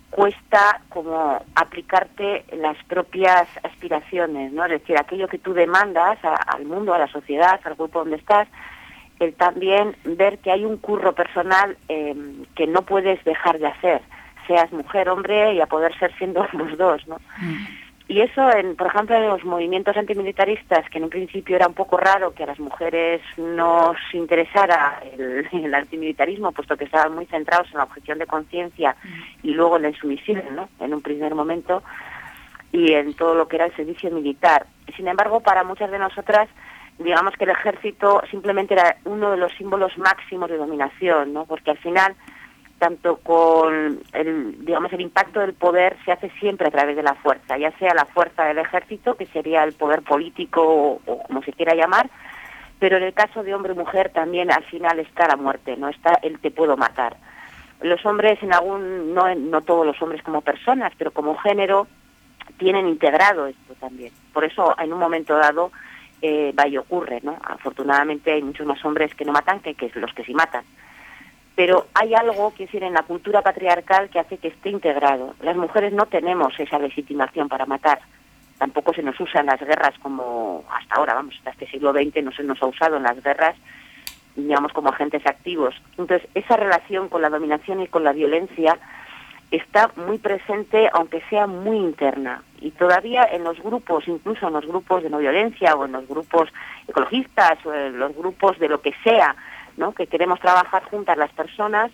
cuesta como aplicarte las propias aspiraciones, ¿no? Es decir, aquello que tú demandas al mundo, a la sociedad, al grupo donde estás, el también ver que hay un curro personal eh, que no puedes dejar de hacer, seas mujer, hombre, y a poder ser siendo *laughs* los dos, ¿no? Y eso, en, por ejemplo, en los movimientos antimilitaristas, que en un principio era un poco raro que a las mujeres nos interesara el, *laughs* el antimilitarismo, puesto que estaban muy centrados en la objeción de conciencia y luego en la insumisión, ¿no? En un primer momento, y en todo lo que era el servicio militar. Sin embargo, para muchas de nosotras, digamos que el ejército simplemente era uno de los símbolos máximos de dominación, ¿no? Porque al final tanto con el, digamos, el impacto del poder se hace siempre a través de la fuerza, ya sea la fuerza del ejército, que sería el poder político o, como se quiera llamar, pero en el caso de hombre mujer también al final está la muerte, no está el te puedo matar. Los hombres en algún, no, no todos los hombres como personas, pero como género tienen integrado esto también. Por eso en un momento dado eh, va y ocurre, ¿no? Afortunadamente hay muchos más hombres que no matan que, que los que sí matan. Pero hay algo, que decir, en la cultura patriarcal que hace que esté integrado. Las mujeres no tenemos esa legitimación para matar. Tampoco se nos usa en las guerras como hasta ahora, vamos, hasta este siglo XX no se nos ha usado en las guerras, digamos, como agentes activos. Entonces, esa relación con la dominación y con la violencia está muy presente, aunque sea muy interna. Y todavía en los grupos, incluso en los grupos de no violencia o en los grupos ecologistas o en los grupos de lo que sea, ¿no? que queremos trabajar juntas las personas,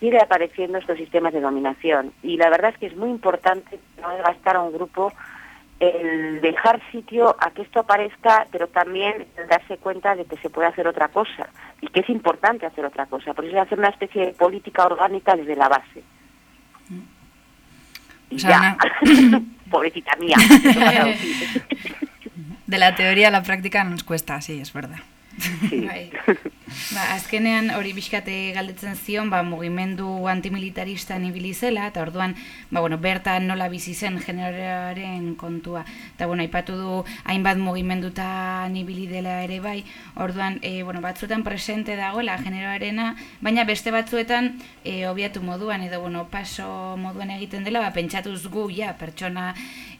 sigue apareciendo estos sistemas de dominación. Y la verdad es que es muy importante no desgastar a un grupo el dejar sitio a que esto aparezca, pero también darse cuenta de que se puede hacer otra cosa y que es importante hacer otra cosa. Por eso es hacer una especie de política orgánica desde la base. O sea, ya. *laughs* Pobrecita mía. *laughs* De la teoría a la práctica nos cuesta, sí, es verdad. Sí. *laughs* Ba, azkenean hori bizkate galdetzen zion, ba, mugimendu antimilitaristan ibili zela, eta orduan, ba, bueno, bertan nola bizi zen generaren kontua. Eta, bueno, aipatu du hainbat mugimendutan ibili dela ere bai, orduan, e, bueno, batzuetan presente dagoela generoarena, baina beste batzuetan e, obiatu moduan, edo, bueno, paso moduan egiten dela, ba, pentsatuz gu, ja, pertsona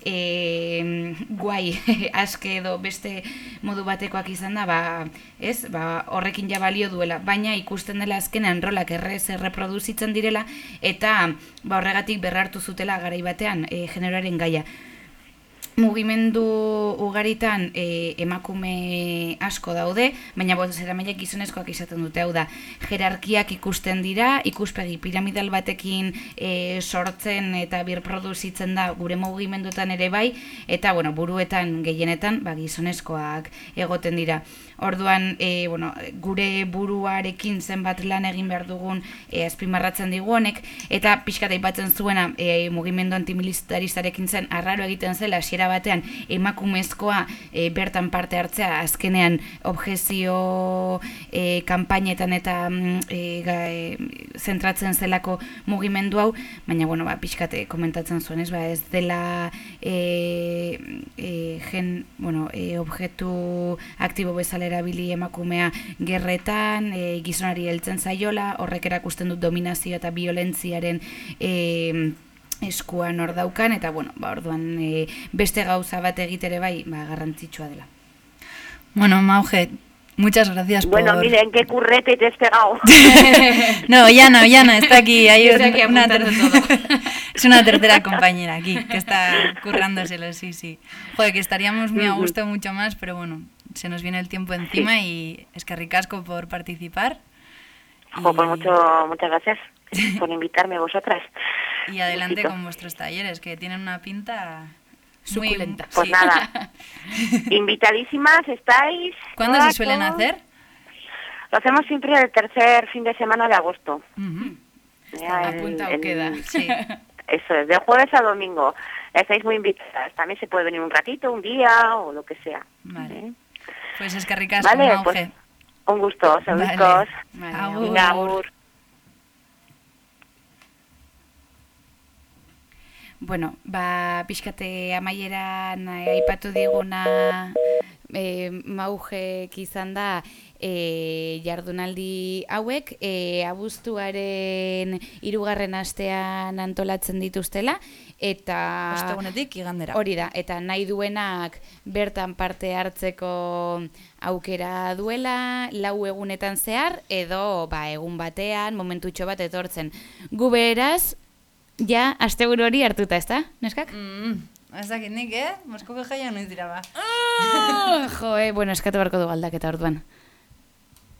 e, guai *laughs* aske edo beste modu batekoak izan da, ba, ez, ba, horrekin ja balio duela, baina ikusten dela azkenean rolak errez erreproduzitzen direla eta ba, horregatik berrartu zutela garai batean e, generoaren gaia. Mugimendu ugaritan e, emakume asko daude, baina bozera mailak gizonezkoak izaten dute, hau da, jerarkiak ikusten dira, ikuspegi piramidal batekin e, sortzen eta birproduzitzen da gure mugimendutan ere bai, eta bueno, buruetan gehienetan ba, gizonezkoak egoten dira. Orduan, e, bueno, gure buruarekin zenbat lan egin behar dugun e, azpimarratzen digu honek, eta pixkat aipatzen zuena e, mugimendu antimilitaristarekin zen arraro egiten zela hasiera batean emakumezkoa e, bertan parte hartzea azkenean objezio e, kanpainetan eta mm, e, ga, e, zentratzen zelako mugimendu hau, baina bueno, ba, pixkate komentatzen zuen, ez, ba, ez dela e, e, gen, bueno, e, objektu aktibo bezala erabili emakumea gerretan, e, gizonari heltzen zaiola, horrek erakusten dut dominazio eta violentziaren e, eskuan hor daukan, eta bueno, ba, orduan e, beste gauza bat egitere bai, ba, garrantzitsua dela. Bueno, Mauge, muchas gracias Bueno, por... miren qué currete te has pegado. *laughs* no, Ollana, Ollana, está aquí. Hay Yo estoy aquí una apuntando ter- *laughs* es una tercera compañera aquí que está currándoselo, sí, sí. Joder, que estaríamos muy a gusto mucho más, pero bueno, se nos viene el tiempo encima y es que ricasco por participar. Jo, pues Y- mucho, muchas gracias *laughs* por invitarme vosotras. Y adelante con vuestros talleres, que tienen una pinta muy- Suculenta. Pues sí. nada. *laughs* Invitadísimas estáis. ¿Cuándo se suelen todos. hacer? Lo hacemos siempre el tercer fin de semana de agosto. El- Apuntado el- queda. Sí. *laughs* Eso es, de jueves a domingo. Estáis muy invitadas. También se puede venir un ratito, un día o lo que sea. Vale. ¿Eh? Pues es que ricasco, Vale, Mauge. pues un gusto, Vale. saludos. Vale. Venga, agur. Bueno, ba, pixkate amaieran eh, aipatu diguna e, maujek izan da e, jardunaldi hauek e, abuztuaren hirugarren astean antolatzen dituztela eta Ostegunetik igandera. Hori da, eta nahi duenak bertan parte hartzeko aukera duela, lau egunetan zehar, edo ba, egun batean, momentutxo bat etortzen. Gu beraz, ja, asteburu hori hartuta, ezta, neskak? Mm, ez dakit nik, eh? Moskoko jaia noiz dira ba. Ah, *laughs* jo, eh, bueno, eskatu beharko du aldaketa orduan.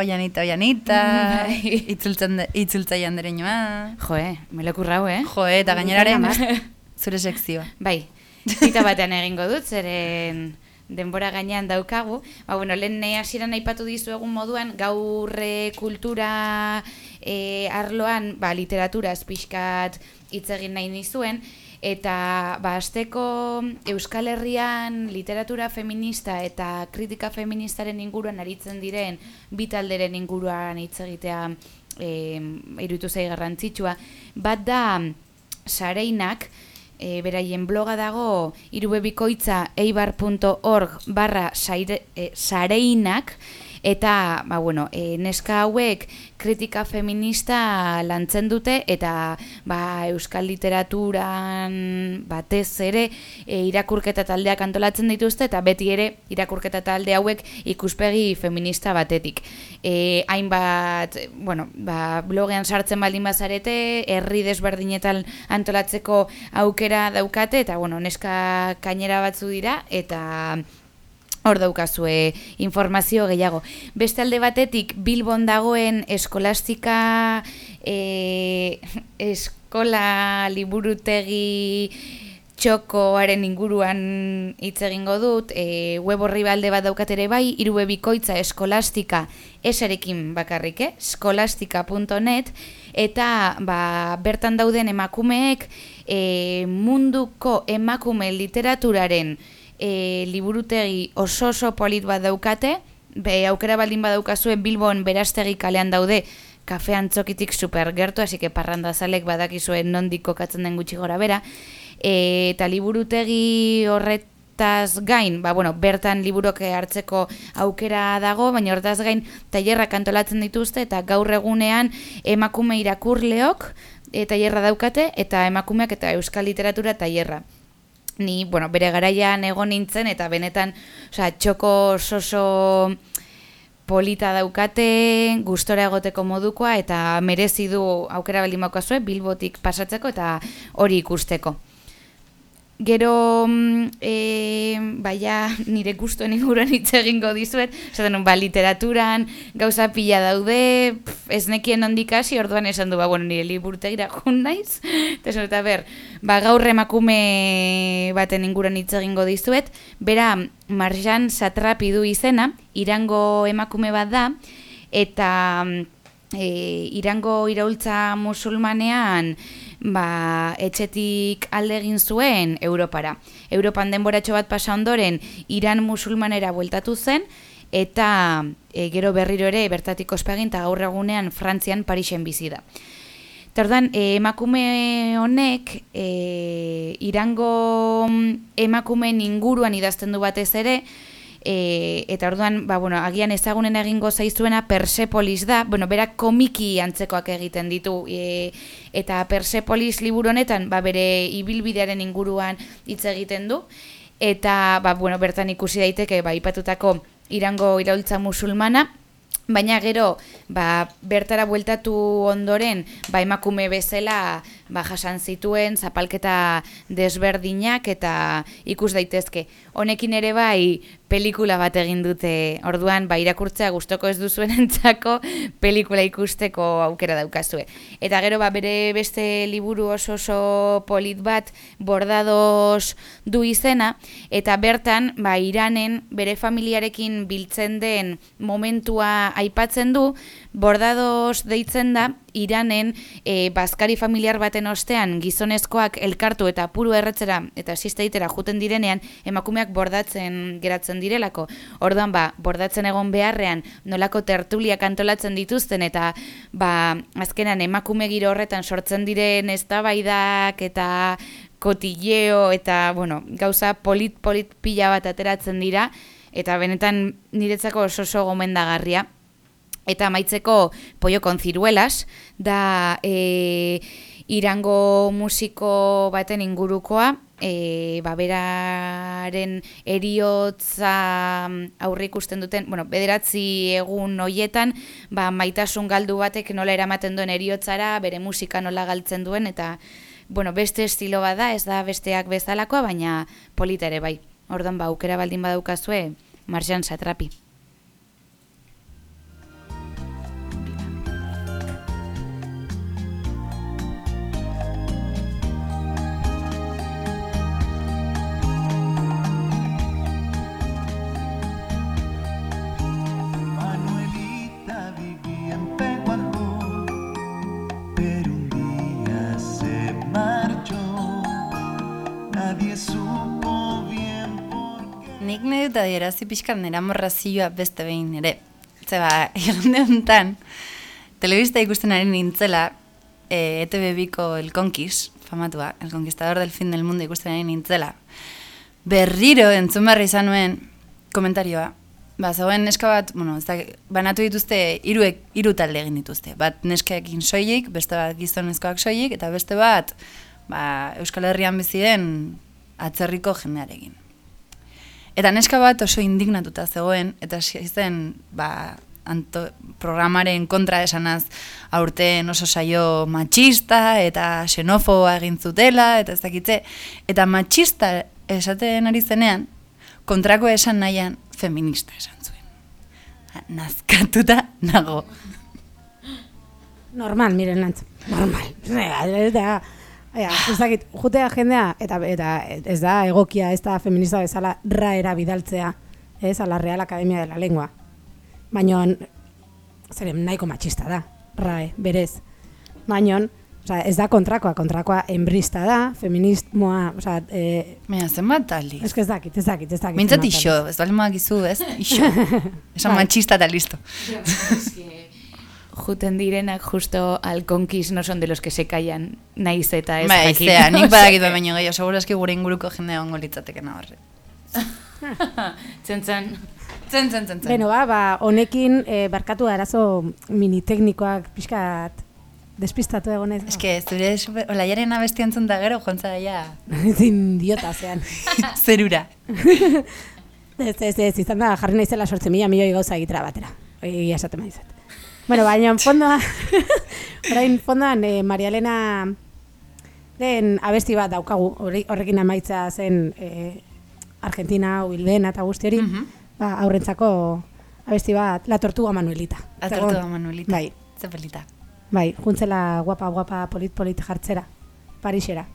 Oianita, oianita, Bai. itzultzen itzultzaian dereñoa. Jo, eh, melekurrau, eh? Jo, eta gaineraren zure sekzioa. Bai, zita batean egingo dut, zeren denbora gainean daukagu. Ba, bueno, lehen eh, hasieran aipatu dizu egun moduan, gaur eh, kultura eh, arloan, ba, literatura pixkat hitz egin nahi nizuen, eta ba, azteko Euskal Herrian literatura feminista eta kritika feministaren inguruan aritzen diren bi talderen inguruan hitz egitea eh, iruditu zai garrantzitsua. Bat da sareinak, e, beraien bloga dago irubebikoitza eibar.org barra e, sareinak eta ba, bueno, e, neska hauek kritika feminista lantzen dute eta ba, euskal literaturan batez ere e, irakurketa taldeak antolatzen dituzte eta beti ere irakurketa talde hauek ikuspegi feminista batetik. E, hainbat, bueno, ba, blogean sartzen baldin bazarete, herri desberdinetan antolatzeko aukera daukate eta bueno, neska kainera batzu dira eta hor daukazue informazio gehiago. Beste alde batetik, Bilbon dagoen eskolastika e, eskola liburutegi txokoaren inguruan hitz egingo dut, e, web horri balde bat daukat ere bai, irube bikoitza eskolastika esarekin bakarrik, eh? eskolastika.net, eta ba, bertan dauden emakumeek e, munduko emakume literaturaren e, liburutegi oso oso polit bat daukate, be aukera baldin badaukazue Bilbon berastegi kalean daude, kafe antzokitik super gertu, hasi que parrandazalek badakizue nondik kokatzen den gutxi gora bera, e, eta liburutegi horretaz gain, ba, bueno, bertan liburoke hartzeko aukera dago, baina hortaz gain tailerrak antolatzen dituzte eta gaur egunean emakume irakurleok e, tailerra daukate eta emakumeak eta euskal literatura tailerra ni, bueno, bere garaian egon nintzen eta benetan, osea, txoko soso polita daukate, gustora egoteko modukoa eta merezi du aukera baldin baukazue Bilbotik pasatzeko eta hori ikusteko. Gero, mm, e, baia nire gustuen inguruan hitz egingo dizuet, esaten ba, literaturan gauza pila daude, pf, ez nekien ondik orduan esan du, ba, bueno, nire liburutegira jun naiz, *laughs* eta ber, ba, gaur emakume baten inguruan hitz egingo dizuet, bera Marjan Satrapi du izena, irango emakume bat da, eta e, irango iraultza musulmanean ba, etxetik alde egin zuen Europara. Europan denboratxo bat pasa ondoren Iran musulmanera bueltatu zen, eta e, gero berriro ere bertatik ospegin eta gaur egunean Frantzian Parisen bizi da. Eta orduan, e, emakume honek, e, irango mm, emakumeen inguruan idazten du batez ere, e, eta orduan, ba, bueno, agian ezagunen egingo zaizuena Persepolis da, bueno, berak komiki antzekoak egiten ditu, e, eta Persepolis liburu honetan, ba, bere ibilbidearen inguruan hitz egiten du, eta, ba, bueno, bertan ikusi daiteke, ba, ipatutako irango iraultza musulmana, Baina gero, ba, bertara bueltatu ondoren, ba, emakume bezala ba, jasan zituen zapalketa desberdinak eta ikus daitezke. Honekin ere bai pelikula bat egin dute, orduan ba, irakurtzea gustoko ez duzuen *laughs* entzako pelikula ikusteko aukera daukazue. Eta gero ba, bere beste liburu oso oso polit bat bordados du izena, eta bertan ba, Iranen bere familiarekin biltzen den momentua aipatzen du, bordados deitzen da, Iranen e, bazkari familiar baten ostean gizonezkoak elkartu eta puru erretzera eta sisteitera juten direnean emakumeak bordatzen geratzen direlako. Orduan ba, bordatzen egon beharrean nolako tertuliak antolatzen dituzten eta ba, azkenan emakume giro horretan sortzen diren eztabaidak eta kotilleo eta bueno, gauza polit polit pila bat ateratzen dira eta benetan niretzako oso oso gomendagarria. Eta amaitzeko Pollo con ciruelas, da e, irango musiko baten ingurukoa, e, ba, beraren eriotza aurre ikusten duten, bueno, bederatzi egun hoietan, ba, maitasun galdu batek nola eramaten duen eriotzara, bere musika nola galtzen duen, eta bueno, beste estilo bada, ez da besteak bezalakoa, baina polita ere bai. Orduan, ba, aukera baldin badaukazue, Marjan Satrapi. Dut adierazi pixkat nire amorrazioa beste behin ere. Zeba, *laughs* egunde honetan, telebista ikusten ari nintzela, e, ETV biko El Conquist, famatua, El Conquistador del Fin del Mundo ikusten ari nintzela, berriro entzun barri izan nuen komentarioa. Ba, zegoen neska bat, bueno, ez da, banatu dituzte hiru hiru talde egin dituzte. Bat neskeekin soilik, beste bat gizonezkoak soilik, eta beste bat ba, Euskal Herrian bizi den atzerriko jendearekin. Eta neska bat oso indignatuta zegoen, eta zen, ba, anto, programaren kontra esanaz aurten oso saio matxista eta xenofoa egin zutela, eta ez dakitze. Eta matxista esaten ari zenean, kontrako esan nahian feminista esan zuen. Nazkatuta nago. Normal, miren lantz. Normal. Eta, Ea, ez dakit, jutea jendea, eta, eta ez da egokia, ez da feminista bezala raera bidaltzea, ez, a la Real Academia de la Lengua. Baina, zeren nahiko matxista da, rae, berez. Baina, Osa, ez da kontrakoa, kontrakoa enbrista da, feminismoa, osa, e, Baina, zenbat aldiz? ez que ez dakit, ez dakit, ez dakit. Mintzat iso, ez bali gizu, ez? Iso. *laughs* Esan Bai. matxista eta listo. Juten direnak justo al conquist no son de los que se callan naiz eta ez Bai, jakin. zea, nik *laughs* badakit baino gehiago, segurazki gure inguruko jendea ongo litzateke horre. *laughs* Tzentzen. Zen, zen, zen, zen. Beno, ba, ba, honekin e, barkatu arazo mini teknikoak pixkat despistatu egonez. Ez que, zure olaiaren abesti entzun da gero, jontza ja, *laughs* Zin diota zean. zerura. Ez, ez, ez, izan da, jarri naizela sortzen mila milioi gauza egitera batera. Egia esaten maizet. Bueno, baina *laughs* fondoa, orain fondoan eh, Maria Elena den abesti bat daukagu, horrekin amaitza zen eh, Argentina, Ubildena eta guzti hori, Mhm. ba, aurrentzako abesti bat, La Tortuga Manuelita. La tortuga Manuelita. Bai, Zepelita. bai, juntzela guapa, guapa, polit, polit jartzera, Parisera.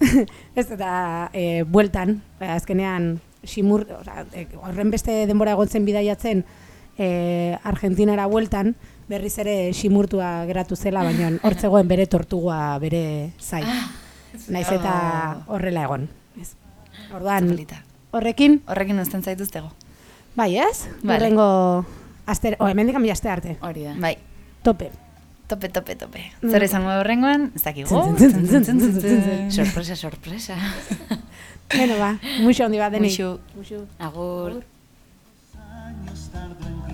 *laughs* ez eta e, bueltan, e, azkenean, simur, horren beste denbora egontzen bidaiatzen e, Argentinara bueltan, berriz ere simurtua geratu zela, baina hortzegoen bere tortugua bere zai. Naiz eta horrela egon. Ez. Orduan, horrekin, Horrekin uzten zaituztego. bai ez? Vale. Horrengo, aster, o, hemendik ambi aste arte. Hori da. Bai, Tope. tope, tope, tope. Zer izango horrengoan, ez dakigu. Sorpresa, sorpresa. Bueno, ba, muxo handi bat denik. Muxu. Muxu. Agur.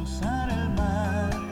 사랑만